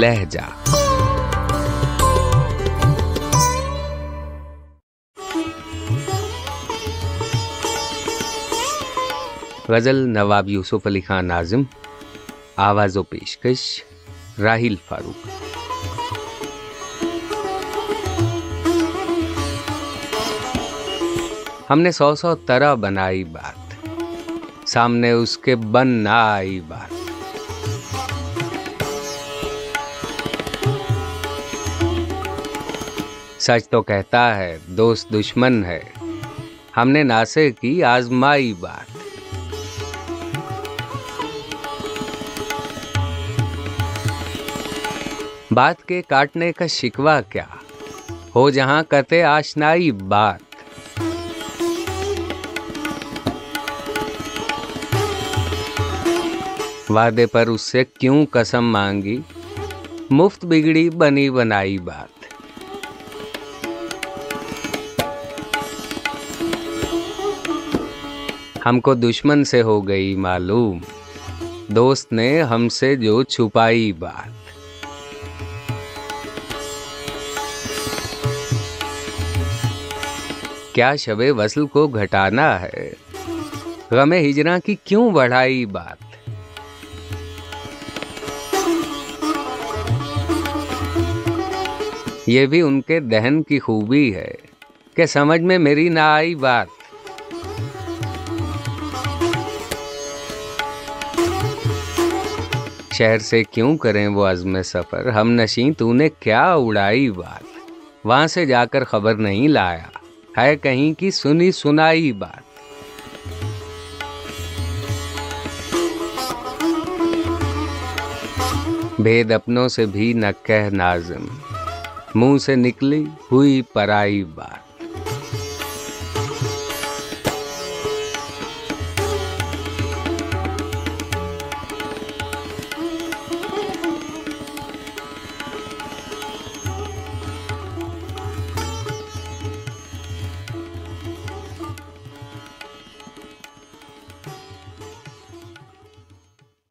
لہجہ۔ غزل نواب یوسف علی خان ناظم، آواز و پیشکش راہیل فاروق۔ ہم نے سو سو طرح بنائی بات، سامنے اس کے بن نہ آئی بات۔ سچ تو کہتا ہے، دوست دشمن ہے۔ ہم نے ناسے کی آزمائی بات۔ بات کے کاٹنے کا شکوا کیا؟ ہو جہاں کتے آشنائی بات۔ وعدے پر اس سے کیوں قسم مانگی؟ مفت بگڑی بنی بنائی بات۔ ہم کو دشمن سے ہو گئی معلوم۔ دوست نے ہم سے جو چھپائی بات۔ کیا شب وصل کو گھٹانا ہے؟ غم ہجراں کی کیوں بڑھائی بات؟ یہ بھی ان کے دہن کی خوبی ہے کہ سمجھ میں میری نہ آئی بات۔ شہر سے کیوں کریں وہ عزم سفر؟ ہم نشیں، تو نے کیا اڑائی بات؟ وہاں سے جا کر خبر نہیں لایا۔ ہے کہیں کی سنی سنائی بات۔ بھید اپنوں سے بھی نہ کہہ نازم۔ منہ سے نکلی ہوئی پرائی بات۔